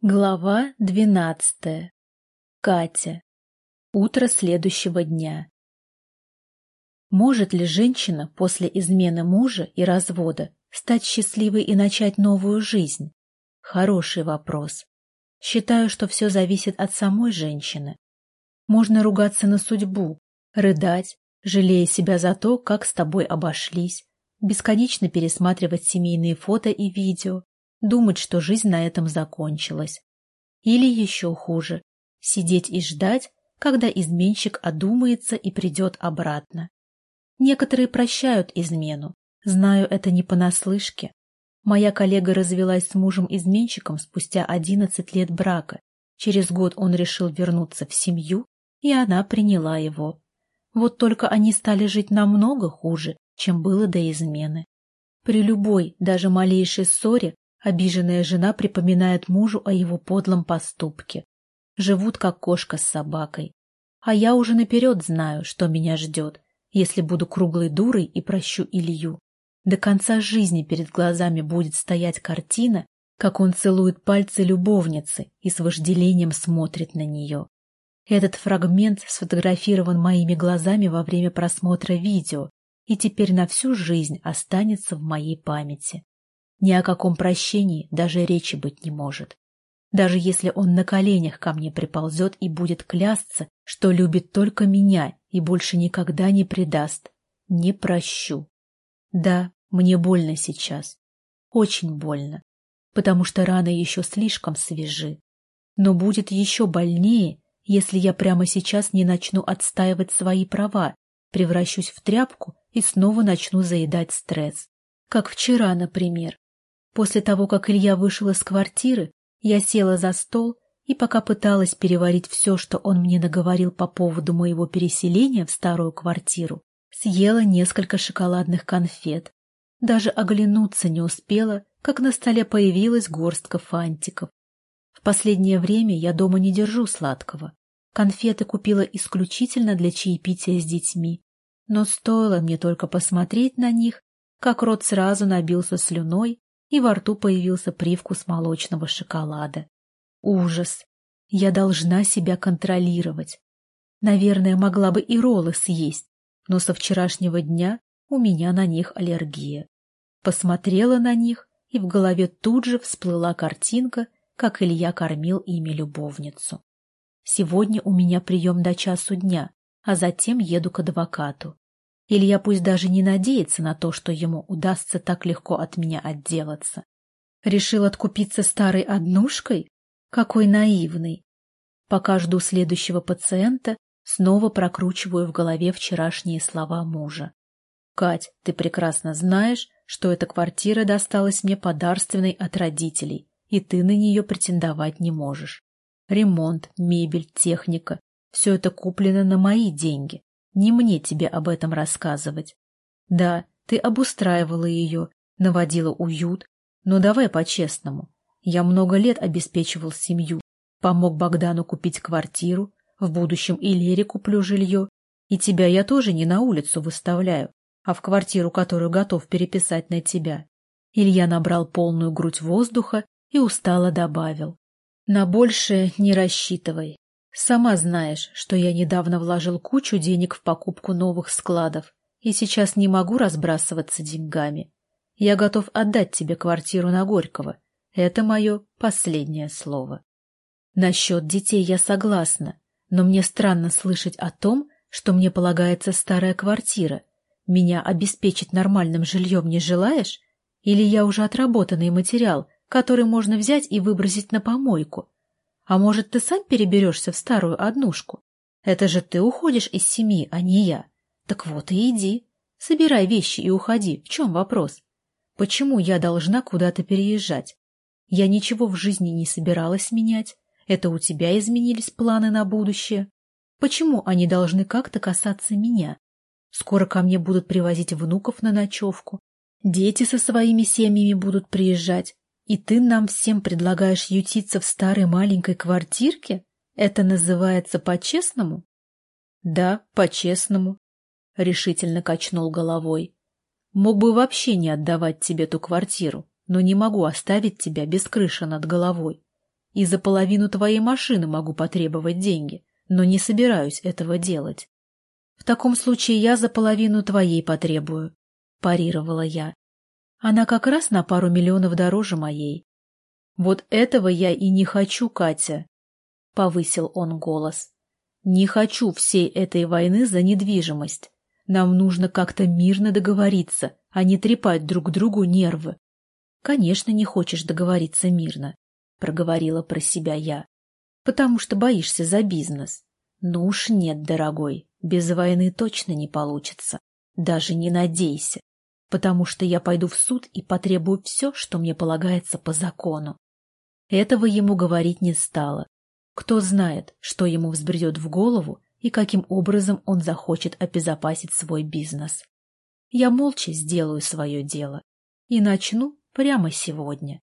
Глава двенадцатая. Катя. Утро следующего дня. Может ли женщина после измены мужа и развода стать счастливой и начать новую жизнь? Хороший вопрос. Считаю, что все зависит от самой женщины. Можно ругаться на судьбу, рыдать, жалея себя за то, как с тобой обошлись, бесконечно пересматривать семейные фото и видео, думать, что жизнь на этом закончилась. Или еще хуже – сидеть и ждать, когда изменщик одумается и придет обратно. Некоторые прощают измену. Знаю это не понаслышке. Моя коллега развелась с мужем-изменщиком спустя 11 лет брака. Через год он решил вернуться в семью, и она приняла его. Вот только они стали жить намного хуже, чем было до измены. При любой, даже малейшей ссоре Обиженная жена припоминает мужу о его подлом поступке. Живут как кошка с собакой. А я уже наперед знаю, что меня ждет, если буду круглой дурой и прощу Илью. До конца жизни перед глазами будет стоять картина, как он целует пальцы любовницы и с вожделением смотрит на нее. Этот фрагмент сфотографирован моими глазами во время просмотра видео и теперь на всю жизнь останется в моей памяти. Ни о каком прощении даже речи быть не может. Даже если он на коленях ко мне приползет и будет клясться, что любит только меня и больше никогда не предаст, не прощу. Да, мне больно сейчас. Очень больно, потому что раны еще слишком свежи. Но будет еще больнее, если я прямо сейчас не начну отстаивать свои права, превращусь в тряпку и снова начну заедать стресс. Как вчера, например, После того, как Илья вышел из квартиры, я села за стол и пока пыталась переварить все, что он мне наговорил по поводу моего переселения в старую квартиру, съела несколько шоколадных конфет. Даже оглянуться не успела, как на столе появилась горстка фантиков. В последнее время я дома не держу сладкого. Конфеты купила исключительно для чаепития с детьми. Но стоило мне только посмотреть на них, как рот сразу набился слюной, и во рту появился привкус молочного шоколада. Ужас! Я должна себя контролировать. Наверное, могла бы и роллы съесть, но со вчерашнего дня у меня на них аллергия. Посмотрела на них, и в голове тут же всплыла картинка, как Илья кормил ими любовницу. Сегодня у меня прием до часу дня, а затем еду к адвокату. Илья пусть даже не надеется на то, что ему удастся так легко от меня отделаться. Решил откупиться старой однушкой? Какой наивный! Пока жду следующего пациента, снова прокручиваю в голове вчерашние слова мужа. «Кать, ты прекрасно знаешь, что эта квартира досталась мне подарственной от родителей, и ты на нее претендовать не можешь. Ремонт, мебель, техника — все это куплено на мои деньги. Не мне тебе об этом рассказывать. Да, ты обустраивала ее, наводила уют, но давай по-честному. Я много лет обеспечивал семью, помог Богдану купить квартиру, в будущем и Лере куплю жилье, и тебя я тоже не на улицу выставляю, а в квартиру, которую готов переписать на тебя. Илья набрал полную грудь воздуха и устало добавил. На большее не рассчитывай. Сама знаешь, что я недавно вложил кучу денег в покупку новых складов и сейчас не могу разбрасываться деньгами. Я готов отдать тебе квартиру на Горького. Это мое последнее слово. Насчет детей я согласна, но мне странно слышать о том, что мне полагается старая квартира. Меня обеспечить нормальным жильем не желаешь? Или я уже отработанный материал, который можно взять и выбросить на помойку? А может, ты сам переберешься в старую однушку? Это же ты уходишь из семьи, а не я. Так вот и иди. Собирай вещи и уходи. В чем вопрос? Почему я должна куда-то переезжать? Я ничего в жизни не собиралась менять. Это у тебя изменились планы на будущее. Почему они должны как-то касаться меня? Скоро ко мне будут привозить внуков на ночевку. Дети со своими семьями будут приезжать. И ты нам всем предлагаешь ютиться в старой маленькой квартирке? Это называется по-честному? Да, по-честному, — решительно качнул головой. Мог бы вообще не отдавать тебе ту квартиру, но не могу оставить тебя без крыши над головой. И за половину твоей машины могу потребовать деньги, но не собираюсь этого делать. В таком случае я за половину твоей потребую, — парировала я. Она как раз на пару миллионов дороже моей. Вот этого я и не хочу, Катя, — повысил он голос. Не хочу всей этой войны за недвижимость. Нам нужно как-то мирно договориться, а не трепать друг другу нервы. Конечно, не хочешь договориться мирно, — проговорила про себя я, — потому что боишься за бизнес. Ну уж нет, дорогой, без войны точно не получится. Даже не надейся, потому что я пойду в суд и потребую все, что мне полагается по закону. Этого ему говорить не стало. Кто знает, что ему взбредет в голову и каким образом он захочет обезопасить свой бизнес. Я молча сделаю свое дело и начну прямо сегодня.